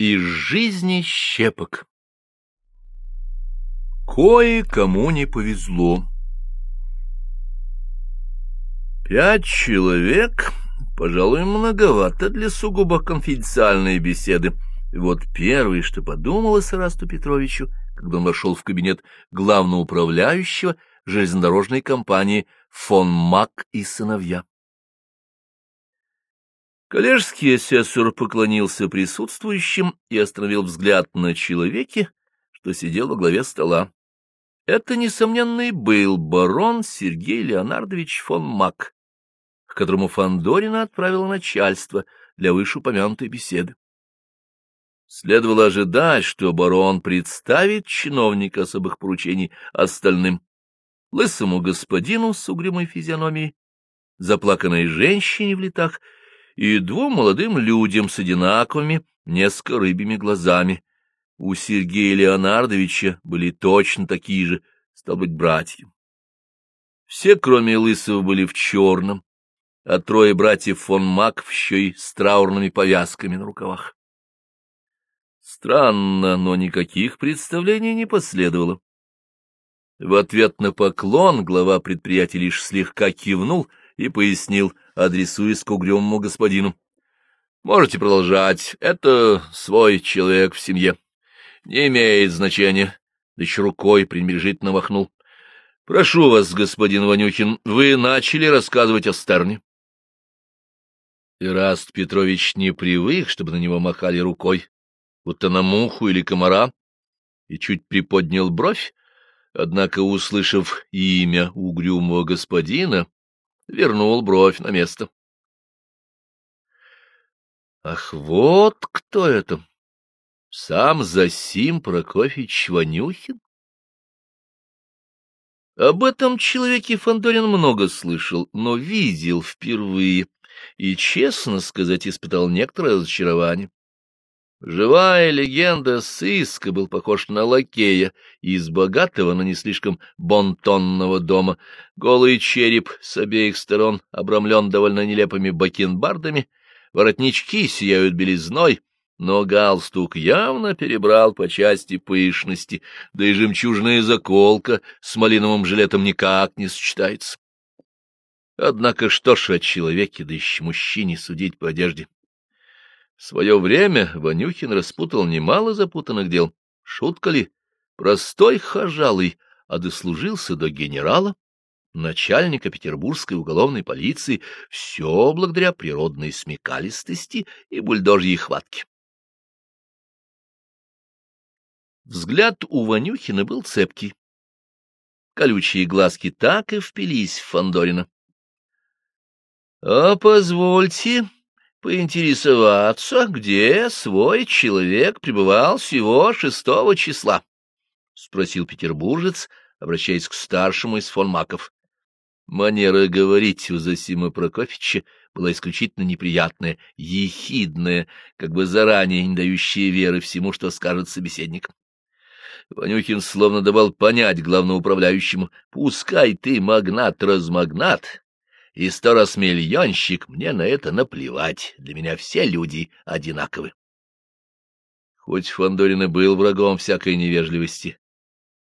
Из жизни щепок Кое-кому не повезло. Пять человек, пожалуй, многовато для сугубо конфиденциальной беседы. Вот первый, что подумалось Сарасту Петровичу, когда он вошел в кабинет главного управляющего железнодорожной компании фон Мак и сыновья. Коллежский асессор поклонился присутствующим и остановил взгляд на человеке, что сидел во главе стола. Это, несомненно, и был барон Сергей Леонардович фон Мак, к которому Фандорина отправила начальство для вышеупомянутой беседы. Следовало ожидать, что барон представит чиновника особых поручений остальным, лысому господину с угрюмой физиономией, заплаканной женщине в летах — и двум молодым людям с одинаковыми, несколько рыбьими глазами. У Сергея Леонардовича были точно такие же, стал быть, братья. Все, кроме Лысого, были в черном, а трое братьев фон Мак еще и с траурными повязками на рукавах. Странно, но никаких представлений не последовало. В ответ на поклон глава предприятия лишь слегка кивнул и пояснил, адресуясь к угрюмому господину. — Можете продолжать. Это свой человек в семье. Не имеет значения. Да еще рукой пренебрежительно махнул. — Прошу вас, господин Ванюхин, вы начали рассказывать о Стерне. Ираст Петрович не привык, чтобы на него махали рукой, будто на муху или комара, и чуть приподнял бровь, однако, услышав имя угрюмого господина, вернул бровь на место. Ах, вот кто это! Сам Засим Прокофьевич Ванюхин? Об этом человеке Фандорин много слышал, но видел впервые и, честно сказать, испытал некоторое разочарование. Живая легенда сыска был похож на лакея из богатого, но не слишком бонтонного дома. Голый череп с обеих сторон обрамлен довольно нелепыми бакенбардами, воротнички сияют белизной, но галстук явно перебрал по части пышности, да и жемчужная заколка с малиновым жилетом никак не сочетается. Однако что ж о человеке, да еще мужчине судить по одежде? В свое время Ванюхин распутал немало запутанных дел. Шутка ли? Простой хожалый, а дослужился до генерала, начальника петербургской уголовной полиции, все благодаря природной смекалистости и бульдожьей хватке. Взгляд у Ванюхина был цепкий. Колючие глазки так и впились в Фандорина. А позвольте, поинтересоваться, где свой человек пребывал всего шестого числа? — спросил петербуржец, обращаясь к старшему из фон Маков. Манера говорить у Зосима Прокофьевича была исключительно неприятная, ехидная, как бы заранее не дающая веры всему, что скажет собеседник. Ванюхин словно давал понять главноуправляющему, «Пускай ты магнат-размагнат, и сто раз миллионщик, мне на это наплевать, для меня все люди одинаковы. Хоть Фандорин и был врагом всякой невежливости,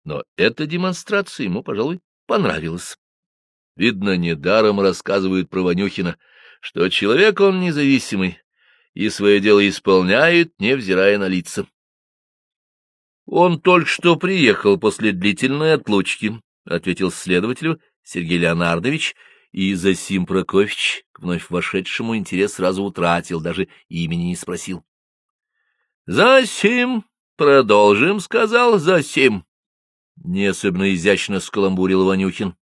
но эта демонстрация ему, пожалуй, понравилась. Видно, недаром рассказывают про Ванюхина, что человек он независимый и свое дело исполняет, невзирая на лица. Он только что приехал после длительной отлучки, — ответил следователю Сергей Леонардович, и Засим Прокофьевич, к вновь вошедшему, интерес сразу утратил, даже имени не спросил. — Засим, продолжим, — сказал Засим. Не особенно изящно скаламбурил Ванюхин.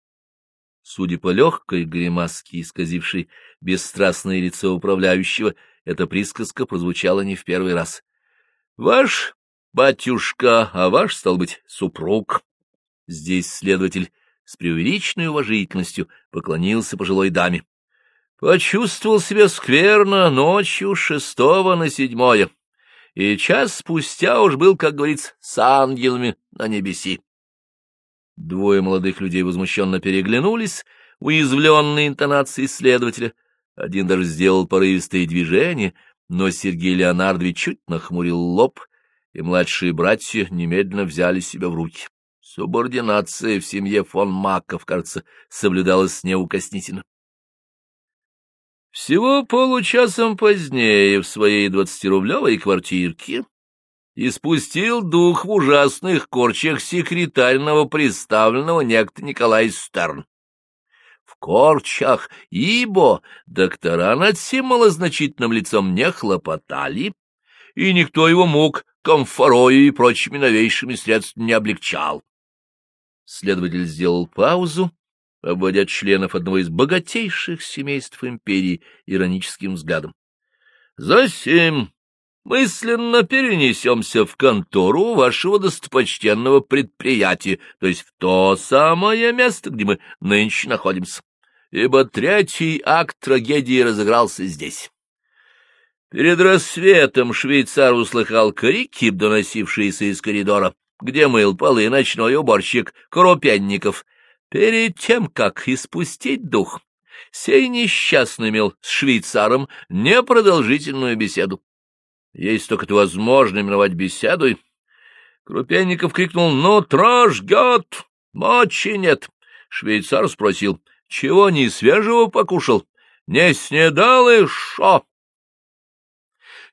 Судя по легкой гримаске, исказившей бесстрастное лицо управляющего, эта присказка прозвучала не в первый раз. — Ваш батюшка, а ваш, стал быть, супруг. Здесь следователь с преувеличенной уважительностью поклонился пожилой даме. Почувствовал себя скверно ночью шестого на седьмое, и час спустя уж был, как говорится, с ангелами на небеси. Двое молодых людей возмущенно переглянулись, уязвленные интонацией следователя. Один даже сделал порывистые движения, но Сергей Леонардович чуть нахмурил лоб, и младшие братья немедленно взяли себя в руки. Субординация в семье фон Маков, кажется, соблюдалась неукоснительно. Всего получасом позднее в своей двадцатирублевой квартирке испустил дух в ужасных корчах секретарного представленного некто Николай Стерн. В корчах, ибо доктора над всем малозначительным лицом не хлопотали, и никто его мог комфорою и прочими новейшими средствами не облегчал. Следователь сделал паузу, обводя членов одного из богатейших семейств империи ироническим взглядом. «Засим мысленно перенесемся в контору вашего достопочтенного предприятия, то есть в то самое место, где мы нынче находимся, ибо третий акт трагедии разыгрался здесь». Перед рассветом швейцар услыхал крики, доносившиеся из коридора где мыл полы ночной уборщик Крупенников. Перед тем, как испустить дух, сей несчастный имел с швейцаром непродолжительную беседу. Есть только это возможно именовать беседой. Крупенников крикнул «Нутро жгет! Мочи нет!» Швейцар спросил «Чего не свежего покушал? Не снедал и шо?»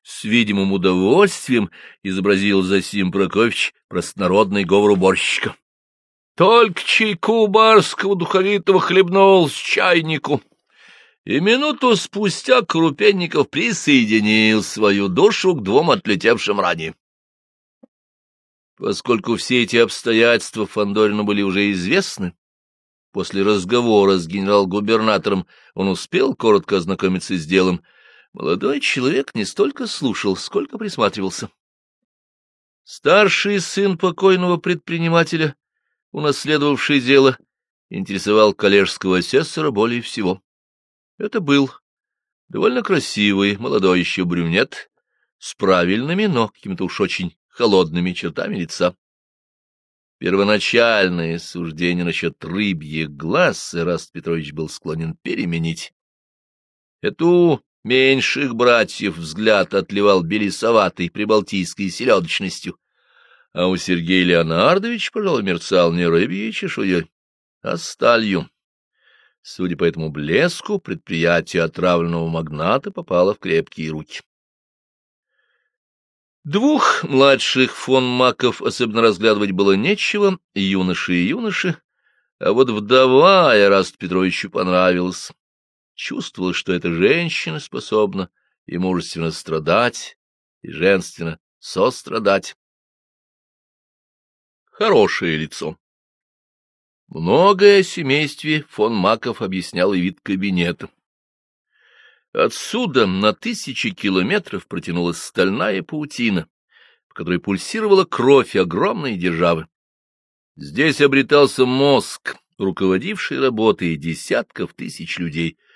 С видимым удовольствием изобразил Засим Прокофьевич простонародный говор уборщика. Только чайку барского духовитого хлебнул с чайнику. И минуту спустя Крупенников присоединил свою душу к двум отлетевшим ранее. Поскольку все эти обстоятельства Фандорину были уже известны, после разговора с генерал-губернатором он успел коротко ознакомиться с делом — Молодой человек не столько слушал, сколько присматривался. Старший сын покойного предпринимателя, унаследовавший дело, интересовал коллежского асессора более всего. Это был довольно красивый, молодой еще брюнет, с правильными, но какими-то уж очень холодными чертами лица. Первоначальное суждение насчет рыбьих глаз Эраст Петрович был склонен переменить. Эту меньших братьев взгляд отливал белесоватой прибалтийской селедочностью, а у Сергея Леонардовича, пожалуй, мерцал не рыбьей чешуей, а сталью. Судя по этому блеску, предприятие отравленного магната попало в крепкие руки. Двух младших фон Маков особенно разглядывать было нечего, юноши и юноши, а вот вдова Эраст Петровичу понравилась чувствовала, что эта женщина способна и мужественно страдать, и женственно сострадать. Хорошее лицо. Многое о семействе фон Маков объяснял и вид кабинета. Отсюда на тысячи километров протянулась стальная паутина, в которой пульсировала кровь огромной державы. Здесь обретался мозг, руководивший работой десятков тысяч людей —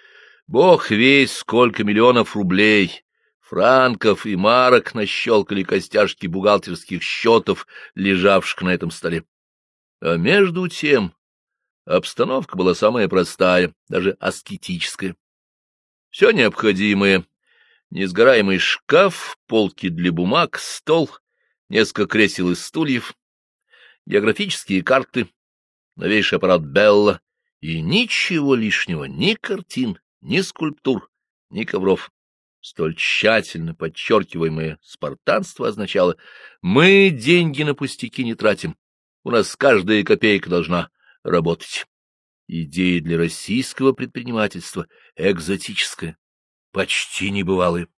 Бог весь сколько миллионов рублей, франков и марок нащелкали костяшки бухгалтерских счетов, лежавших на этом столе. А между тем обстановка была самая простая, даже аскетическая. Все необходимое — несгораемый шкаф, полки для бумаг, стол, несколько кресел и стульев, географические карты, новейший аппарат Белла и ничего лишнего, ни картин, ни скульптур, ни ковров. Столь тщательно подчеркиваемое спартанство означало «мы деньги на пустяки не тратим, у нас каждая копейка должна работать». Идея для российского предпринимательства экзотическая, почти небывалая.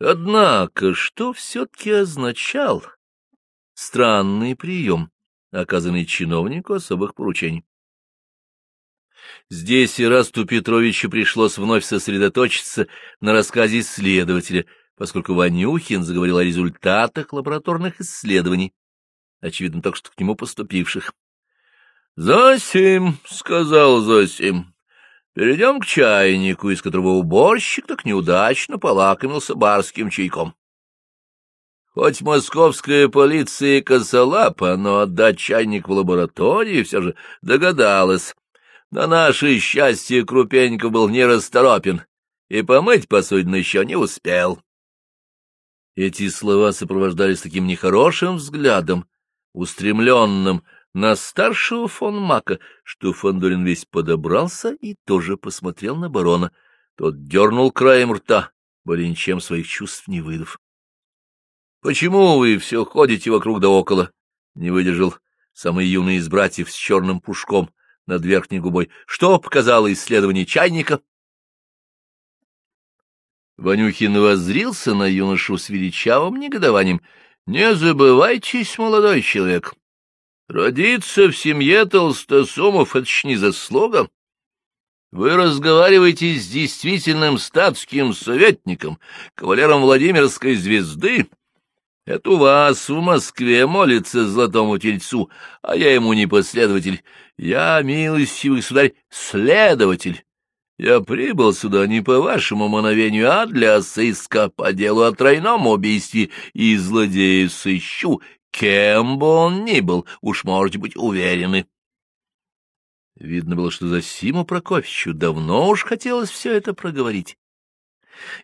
Однако, что все-таки означал странный прием, оказанный чиновнику особых поручений? Здесь Ирасту Петровичу пришлось вновь сосредоточиться на рассказе следователя, поскольку Ванюхин заговорил о результатах лабораторных исследований, очевидно, только что к нему поступивших. — Засим, — сказал Засим, — перейдем к чайнику, из которого уборщик так неудачно полакомился барским чайком. Хоть московская полиция и косолапа, но отдать чайник в лаборатории все же догадалась, на наше счастье Крупеньков был нерасторопен и помыть посудину еще не успел. Эти слова сопровождались таким нехорошим взглядом, устремленным на старшего фон Мака, что Фандорин весь подобрался и тоже посмотрел на барона. Тот дернул краем рта, более ничем своих чувств не выдав. — Почему вы все ходите вокруг да около? — не выдержал самый юный из братьев с черным пушком над верхней губой. — Что показало исследование чайника? Ванюхин воззрился на юношу с величавым негодованием. — Не забывайтесь, молодой человек. Родиться в семье толстосумов — это ж не заслуга. Вы разговариваете с действительным статским советником, кавалером Владимирской звезды. Это у вас в Москве молится золотому тельцу, а я ему не последователь. Я, милостивый сударь, следователь. Я прибыл сюда не по вашему мановению, а для сыска по делу о тройном убийстве, и злодея сыщу, кем бы он ни был, уж можете быть уверены. Видно было, что за Симу Прокофьевичу давно уж хотелось все это проговорить.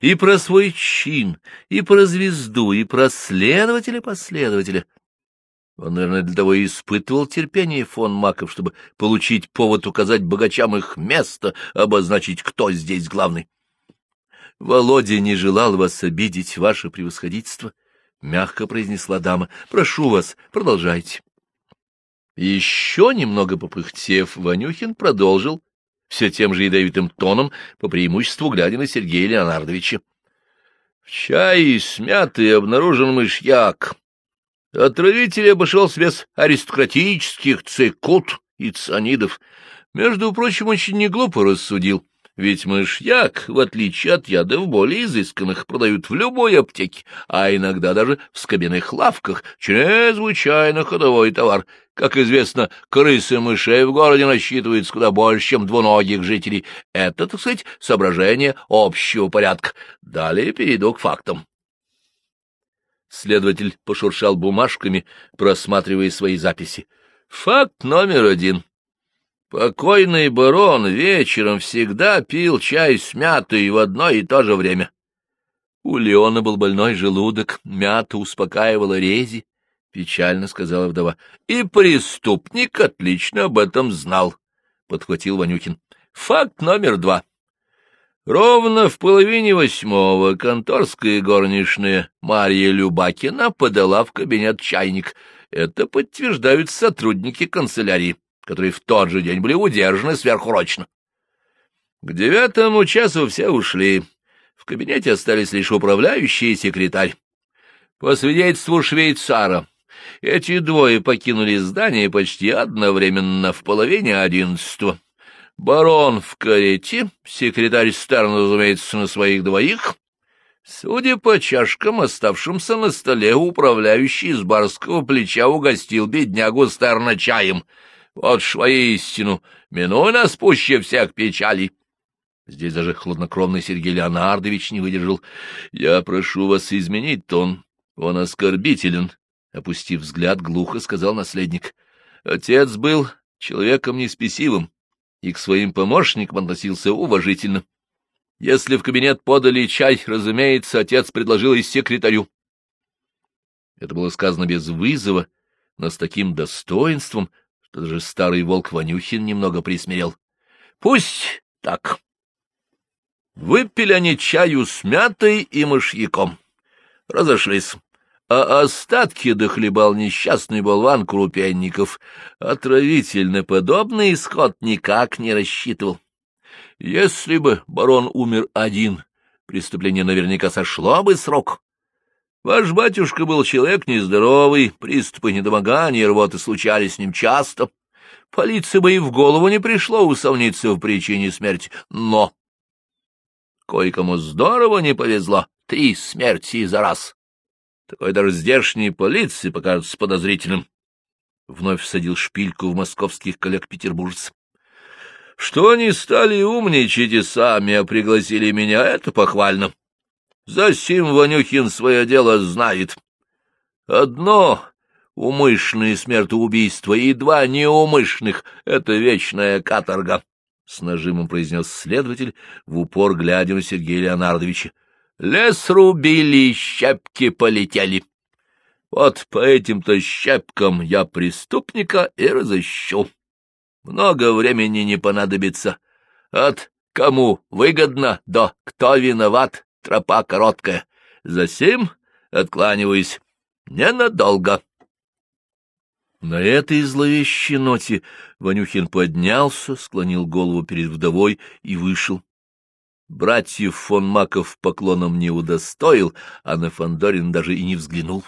И про свой чин, и про звезду, и про следователя-последователя — он, наверное, для того и испытывал терпение фон Маков, чтобы получить повод указать богачам их место, обозначить, кто здесь главный. — Володя не желал вас обидеть, ваше превосходительство, — мягко произнесла дама. — Прошу вас, продолжайте. Еще немного попыхтев, Ванюхин продолжил все тем же ядовитым тоном, по преимуществу глядя на Сергея Леонардовича. — В чае смятый обнаружен мышьяк. Отравитель обошелся без аристократических цикут и цианидов. Между прочим, очень неглупо рассудил, ведь мышьяк, в отличие от ядов более изысканных, продают в любой аптеке, а иногда даже в скобяных лавках, чрезвычайно ходовой товар. Как известно, крысы мышей в городе насчитывается куда больше, чем двуногих жителей. Это, так сказать, соображение общего порядка. Далее перейду к фактам. Следователь пошуршал бумажками, просматривая свои записи. Факт номер один. Покойный барон вечером всегда пил чай с мятой в одно и то же время. У Леона был больной желудок, мята успокаивала рези, — печально сказала вдова. — И преступник отлично об этом знал, — подхватил Ванюхин. — Факт номер два. Ровно в половине восьмого конторская горничная Марья Любакина подала в кабинет чайник. Это подтверждают сотрудники канцелярии, которые в тот же день были удержаны сверхурочно. К девятому часу все ушли. В кабинете остались лишь управляющий и секретарь. По свидетельству швейцара, эти двое покинули здание почти одновременно в половине одиннадцатого. Барон в карете, секретарь Старн, разумеется, на своих двоих. Судя по чашкам, оставшимся на столе, управляющий из барского плеча угостил беднягу Старна чаем. Вот ж воистину, минуй нас пуще всех печалей. Здесь даже хладнокровный Сергей Леонардович не выдержал. Я прошу вас изменить тон. Он оскорбителен. Опустив взгляд, глухо сказал наследник. Отец был человеком неспесивым и к своим помощникам относился уважительно. Если в кабинет подали чай, разумеется, отец предложил и секретарю. Это было сказано без вызова, но с таким достоинством, даже старый волк Ванюхин немного присмирел. Пусть так. Выпили они чаю с мятой и мышьяком. Разошлись а остатки дохлебал несчастный болван Крупенников. Отравительно подобный исход никак не рассчитывал. Если бы барон умер один, преступление наверняка сошло бы срок. Ваш батюшка был человек нездоровый, приступы недомогания и рвоты случались с ним часто. Полиции бы и в голову не пришло усомниться в причине смерти, но... Кое-кому здорово не повезло, три смерти за раз. Такой даже здешней полиции покажется подозрительным. Вновь всадил шпильку в московских коллег-петербуржцев. Что они стали умничать и сами, а пригласили меня, это похвально. Засим Ванюхин свое дело знает. Одно — умышленное смертоубийство, и два неумышленных — это вечная каторга. — с нажимом произнес следователь, в упор глядя на Сергея Леонардовича. — Лес рубили, щепки полетели. Вот по этим-то щепкам я преступника и разыщу. Много времени не понадобится. От кому выгодно, да кто виноват, тропа короткая. Засим откланиваюсь. Ненадолго. На этой зловещей ноте Ванюхин поднялся, склонил голову перед вдовой и вышел. Братьев фон Маков поклоном не удостоил, а на Фандорин даже и не взглянул.